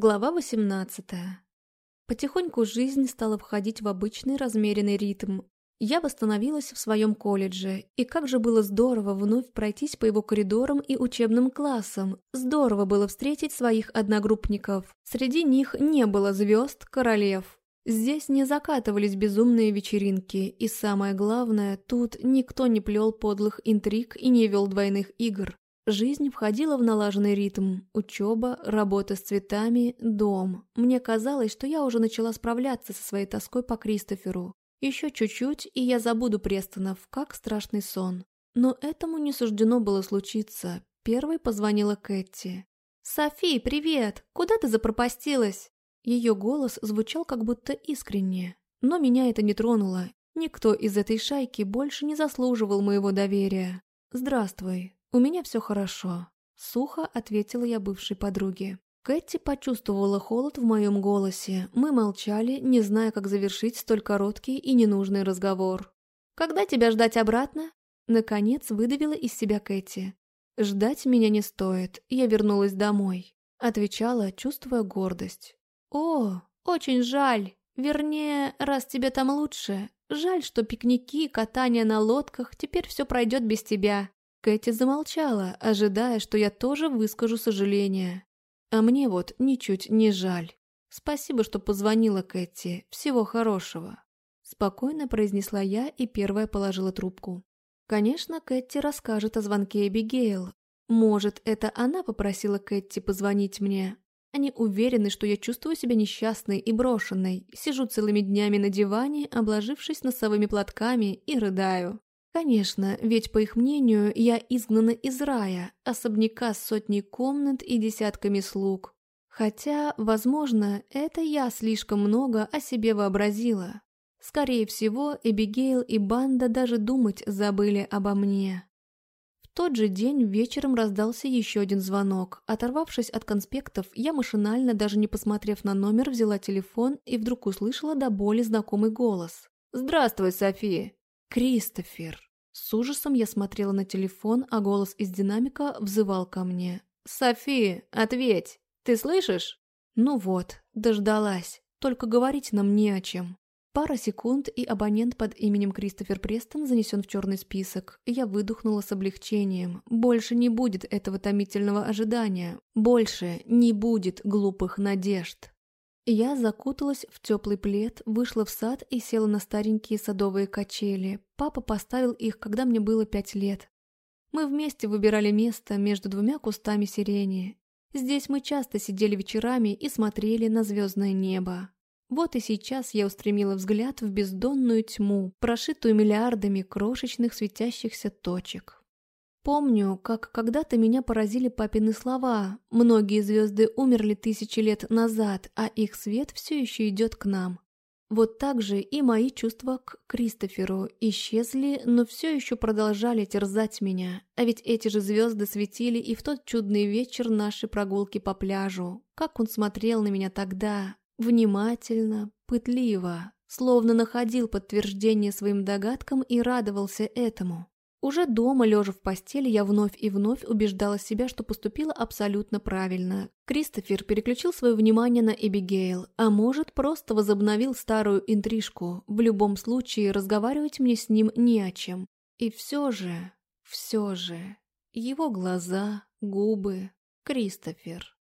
Глава 18. Потихоньку жизнь стала входить в обычный размеренный ритм. Я восстановилась в своем колледже, и как же было здорово вновь пройтись по его коридорам и учебным классам. Здорово было встретить своих одногруппников. Среди них не было звезд, королев. Здесь не закатывались безумные вечеринки, и самое главное, тут никто не плел подлых интриг и не вел двойных игр. Жизнь входила в налаженный ритм. Учеба, работа с цветами, дом. Мне казалось, что я уже начала справляться со своей тоской по Кристоферу. Еще чуть-чуть, и я забуду Престонов, как страшный сон. Но этому не суждено было случиться. Первой позвонила Кэти. «Софи, привет! Куда ты запропастилась?» Ее голос звучал как будто искренне. Но меня это не тронуло. Никто из этой шайки больше не заслуживал моего доверия. «Здравствуй», «У меня все хорошо», — сухо ответила я бывшей подруге. Кэти почувствовала холод в моем голосе. Мы молчали, не зная, как завершить столь короткий и ненужный разговор. «Когда тебя ждать обратно?» Наконец выдавила из себя Кэти. «Ждать меня не стоит, я вернулась домой», — отвечала, чувствуя гордость. «О, очень жаль. Вернее, раз тебе там лучше. Жаль, что пикники, катание на лодках, теперь все пройдет без тебя. Кэти замолчала, ожидая, что я тоже выскажу сожаление. А мне вот ничуть не жаль. Спасибо, что позвонила Кэти. Всего хорошего. Спокойно произнесла я и первая положила трубку. Конечно, Кэти расскажет о звонке Эбигейл. Может, это она попросила Кэти позвонить мне. Они уверены, что я чувствую себя несчастной и брошенной, сижу целыми днями на диване, обложившись носовыми платками и рыдаю. Конечно, ведь, по их мнению, я изгнана из рая, особняка с сотней комнат и десятками слуг. Хотя, возможно, это я слишком много о себе вообразила. Скорее всего, Эбигейл и банда даже думать забыли обо мне. В тот же день вечером раздался еще один звонок. Оторвавшись от конспектов, я машинально, даже не посмотрев на номер, взяла телефон и вдруг услышала до боли знакомый голос. «Здравствуй, София!» «Кристофер!» С ужасом я смотрела на телефон, а голос из динамика взывал ко мне. «Софи, ответь! Ты слышишь?» Ну вот, дождалась. Только говорить нам не о чем. Пара секунд, и абонент под именем Кристофер Престон занесен в черный список. Я выдохнула с облегчением. Больше не будет этого томительного ожидания. Больше не будет глупых надежд. Я закуталась в теплый плед, вышла в сад и села на старенькие садовые качели. Папа поставил их, когда мне было пять лет. Мы вместе выбирали место между двумя кустами сирени. Здесь мы часто сидели вечерами и смотрели на звездное небо. Вот и сейчас я устремила взгляд в бездонную тьму, прошитую миллиардами крошечных светящихся точек. Помню, как когда-то меня поразили папины слова. Многие звезды умерли тысячи лет назад, а их свет все еще идет к нам. Вот так же и мои чувства к Кристоферу исчезли, но все еще продолжали терзать меня. А ведь эти же звезды светили и в тот чудный вечер нашей прогулки по пляжу. Как он смотрел на меня тогда, внимательно, пытливо, словно находил подтверждение своим догадкам и радовался этому. Уже дома, лежа в постели, я вновь и вновь убеждала себя, что поступила абсолютно правильно. Кристофер переключил свое внимание на Эбигейл, а может, просто возобновил старую интрижку. В любом случае, разговаривать мне с ним не о чем. И все же, все же, его глаза, губы, Кристофер.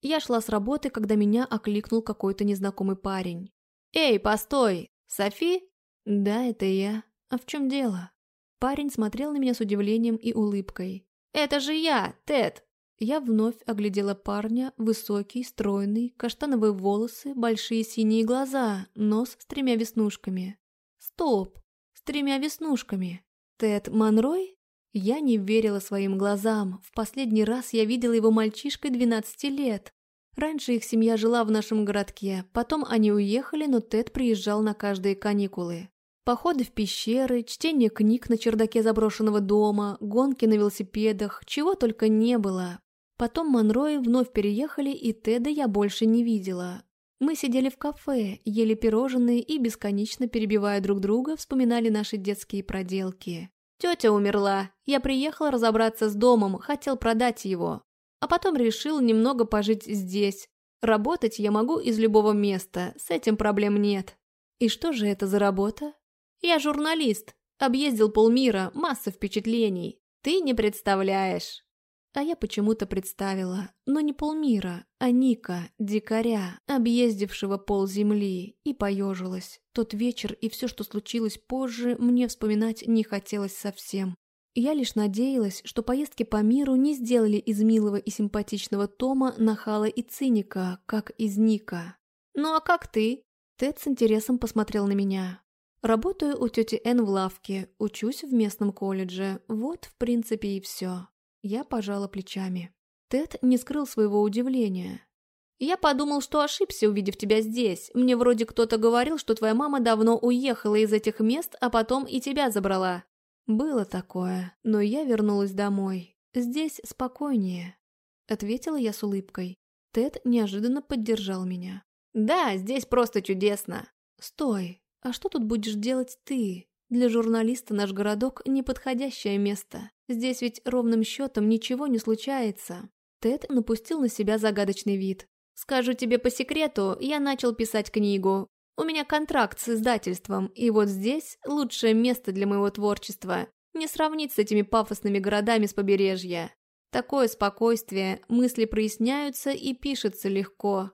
Я шла с работы, когда меня окликнул какой-то незнакомый парень. «Эй, постой! Софи?» «Да, это я. А в чем дело?» Парень смотрел на меня с удивлением и улыбкой. «Это же я, Тед!» Я вновь оглядела парня, высокий, стройный, каштановые волосы, большие синие глаза, нос с тремя веснушками. «Стоп! С тремя веснушками! Тед Монрой?» Я не верила своим глазам. В последний раз я видела его мальчишкой 12 лет. Раньше их семья жила в нашем городке, потом они уехали, но Тед приезжал на каждые каникулы. Походы в пещеры, чтение книг на чердаке заброшенного дома, гонки на велосипедах, чего только не было. Потом Монрои вновь переехали, и Теда я больше не видела. Мы сидели в кафе, ели пирожные и, бесконечно перебивая друг друга, вспоминали наши детские проделки. Тетя умерла. Я приехал разобраться с домом, хотел продать его. А потом решил немного пожить здесь. Работать я могу из любого места, с этим проблем нет. И что же это за работа? Я журналист, объездил полмира, масса впечатлений. Ты не представляешь. А я почему-то представила, но не полмира, а Ника, дикаря, объездившего пол земли, и поежилась. Тот вечер и все, что случилось позже, мне вспоминать не хотелось совсем. Я лишь надеялась, что поездки по миру не сделали из милого и симпатичного Тома нахала и циника, как из Ника. «Ну а как ты?» Тед с интересом посмотрел на меня. «Работаю у тети Н в лавке, учусь в местном колледже. Вот, в принципе, и все». Я пожала плечами. Тед не скрыл своего удивления. «Я подумал, что ошибся, увидев тебя здесь. Мне вроде кто-то говорил, что твоя мама давно уехала из этих мест, а потом и тебя забрала». «Было такое, но я вернулась домой. Здесь спокойнее», — ответила я с улыбкой. Тед неожиданно поддержал меня. «Да, здесь просто чудесно». «Стой, а что тут будешь делать ты? Для журналиста наш городок – неподходящее место. Здесь ведь ровным счетом ничего не случается». Тед напустил на себя загадочный вид. «Скажу тебе по секрету, я начал писать книгу. У меня контракт с издательством, и вот здесь лучшее место для моего творчества. Не сравнить с этими пафосными городами с побережья. Такое спокойствие, мысли проясняются и пишется легко.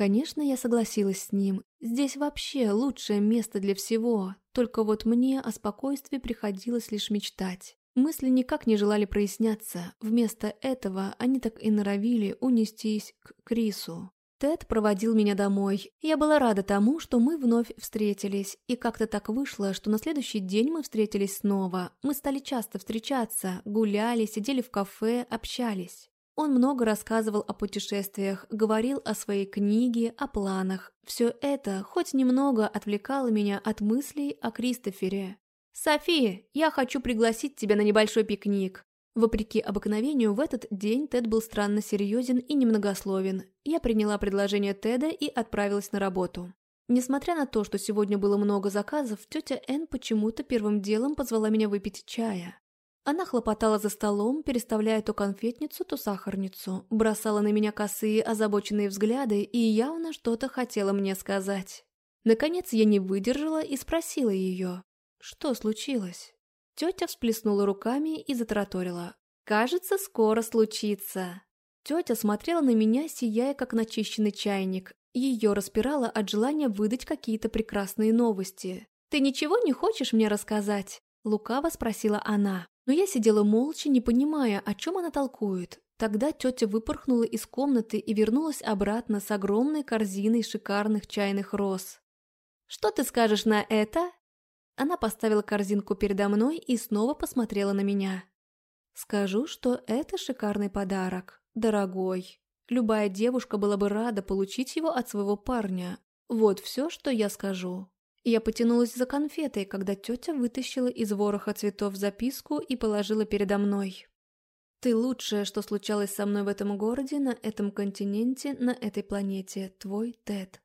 Конечно, я согласилась с ним. Здесь вообще лучшее место для всего. Только вот мне о спокойствии приходилось лишь мечтать. Мысли никак не желали проясняться. Вместо этого они так и норовили унестись к Крису. Тед проводил меня домой. Я была рада тому, что мы вновь встретились. И как-то так вышло, что на следующий день мы встретились снова. Мы стали часто встречаться, гуляли, сидели в кафе, общались. Он много рассказывал о путешествиях, говорил о своей книге, о планах. Все это хоть немного отвлекало меня от мыслей о Кристофере. «София, я хочу пригласить тебя на небольшой пикник. Вопреки обыкновению, в этот день Тед был странно серьезен и немногословен. Я приняла предложение Теда и отправилась на работу. Несмотря на то, что сегодня было много заказов, тетя Энн почему-то первым делом позвала меня выпить чая. Она хлопотала за столом, переставляя то конфетницу, то сахарницу, бросала на меня косые озабоченные взгляды и явно что-то хотела мне сказать. Наконец я не выдержала и спросила ее, что случилось. Тетя всплеснула руками и затараторила. «Кажется, скоро случится». Тетя смотрела на меня, сияя, как начищенный чайник. Ее распирало от желания выдать какие-то прекрасные новости. «Ты ничего не хочешь мне рассказать?» Лукаво спросила она. Но я сидела молча, не понимая, о чем она толкует. Тогда тетя выпорхнула из комнаты и вернулась обратно с огромной корзиной шикарных чайных роз. «Что ты скажешь на это?» Она поставила корзинку передо мной и снова посмотрела на меня. Скажу, что это шикарный подарок, дорогой. Любая девушка была бы рада получить его от своего парня. Вот все, что я скажу. Я потянулась за конфетой, когда тетя вытащила из вороха цветов записку и положила передо мной. «Ты лучшее, что случалось со мной в этом городе, на этом континенте, на этой планете. Твой Тед».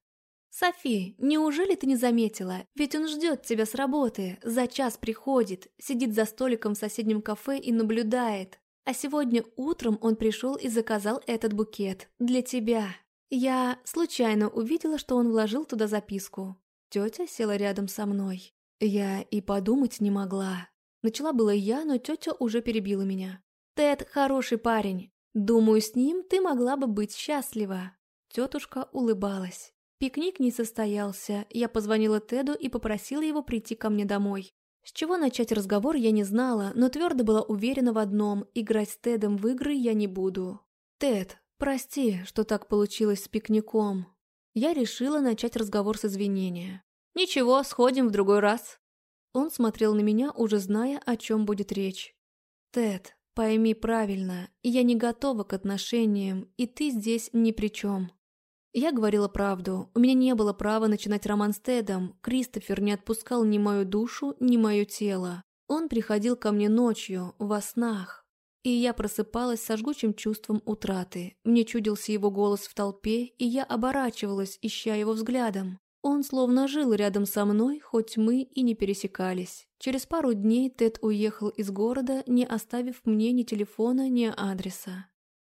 «Софи, неужели ты не заметила? Ведь он ждет тебя с работы, за час приходит, сидит за столиком в соседнем кафе и наблюдает. А сегодня утром он пришел и заказал этот букет. Для тебя. Я случайно увидела, что он вложил туда записку. Тетя села рядом со мной. Я и подумать не могла. Начала было я, но тетя уже перебила меня. «Тед хороший парень. Думаю, с ним ты могла бы быть счастлива». Тетушка улыбалась. Пикник не состоялся, я позвонила Теду и попросила его прийти ко мне домой. С чего начать разговор я не знала, но твердо была уверена в одном – играть с Тедом в игры я не буду. «Тед, прости, что так получилось с пикником». Я решила начать разговор с извинения. «Ничего, сходим в другой раз». Он смотрел на меня, уже зная, о чем будет речь. «Тед, пойми правильно, я не готова к отношениям, и ты здесь ни при чем. Я говорила правду. У меня не было права начинать роман с Тедом. Кристофер не отпускал ни мою душу, ни мое тело. Он приходил ко мне ночью, во снах. И я просыпалась со жгучим чувством утраты. Мне чудился его голос в толпе, и я оборачивалась, ища его взглядом. Он словно жил рядом со мной, хоть мы и не пересекались. Через пару дней Тед уехал из города, не оставив мне ни телефона, ни адреса.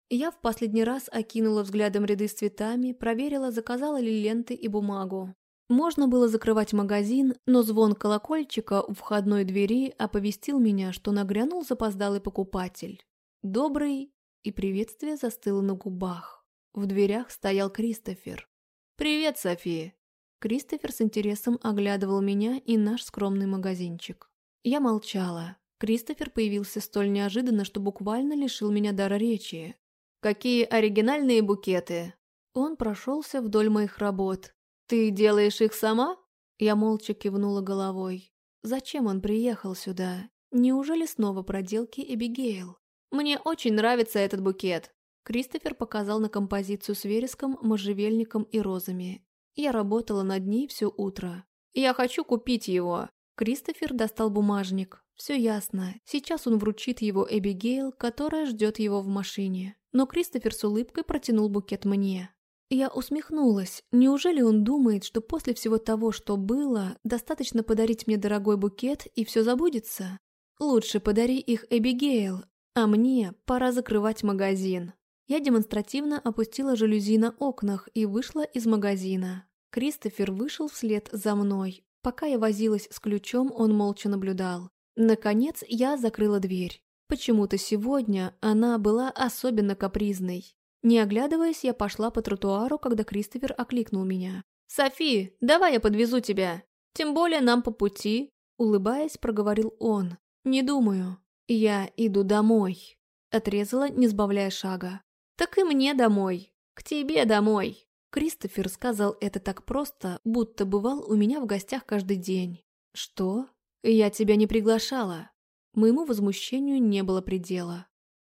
Я в последний раз окинула взглядом ряды с цветами, проверила, заказала ли ленты и бумагу. Можно было закрывать магазин, но звон колокольчика у входной двери оповестил меня, что нагрянул запоздалый покупатель. Добрый, и приветствие застыло на губах. В дверях стоял Кристофер. «Привет, София!» Кристофер с интересом оглядывал меня и наш скромный магазинчик. Я молчала. Кристофер появился столь неожиданно, что буквально лишил меня дара речи. «Какие оригинальные букеты!» Он прошелся вдоль моих работ. «Ты делаешь их сама?» Я молча кивнула головой. «Зачем он приехал сюда? Неужели снова проделки Эбигейл?» «Мне очень нравится этот букет!» Кристофер показал на композицию с вереском, можжевельником и розами. Я работала над ней все утро. «Я хочу купить его!» Кристофер достал бумажник. Все ясно. Сейчас он вручит его Эбигейл, которая ждет его в машине. Но Кристофер с улыбкой протянул букет мне. Я усмехнулась. Неужели он думает, что после всего того, что было, достаточно подарить мне дорогой букет и все забудется? Лучше подари их Эбигейл, а мне пора закрывать магазин. Я демонстративно опустила жалюзи на окнах и вышла из магазина. Кристофер вышел вслед за мной. Пока я возилась с ключом, он молча наблюдал. Наконец я закрыла дверь. Почему-то сегодня она была особенно капризной. Не оглядываясь, я пошла по тротуару, когда Кристофер окликнул меня. «Софи, давай я подвезу тебя. Тем более нам по пути», — улыбаясь, проговорил он. «Не думаю. Я иду домой», — отрезала, не сбавляя шага. «Так и мне домой. К тебе домой». Кристофер сказал это так просто, будто бывал у меня в гостях каждый день. «Что? Я тебя не приглашала». Моему возмущению не было предела.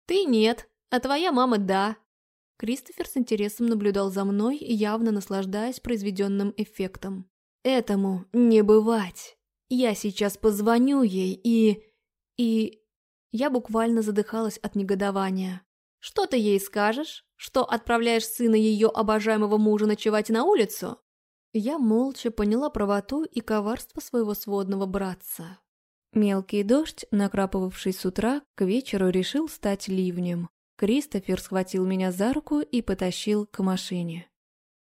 «Ты нет, а твоя мама да», Кристофер с интересом наблюдал за мной, явно наслаждаясь произведенным эффектом. «Этому не бывать. Я сейчас позвоню ей и... и...» Я буквально задыхалась от негодования. «Что ты ей скажешь? Что отправляешь сына ее обожаемого мужа ночевать на улицу?» Я молча поняла правоту и коварство своего сводного братца. Мелкий дождь, накрапывавший с утра, к вечеру решил стать ливнем. Кристофер схватил меня за руку и потащил к машине.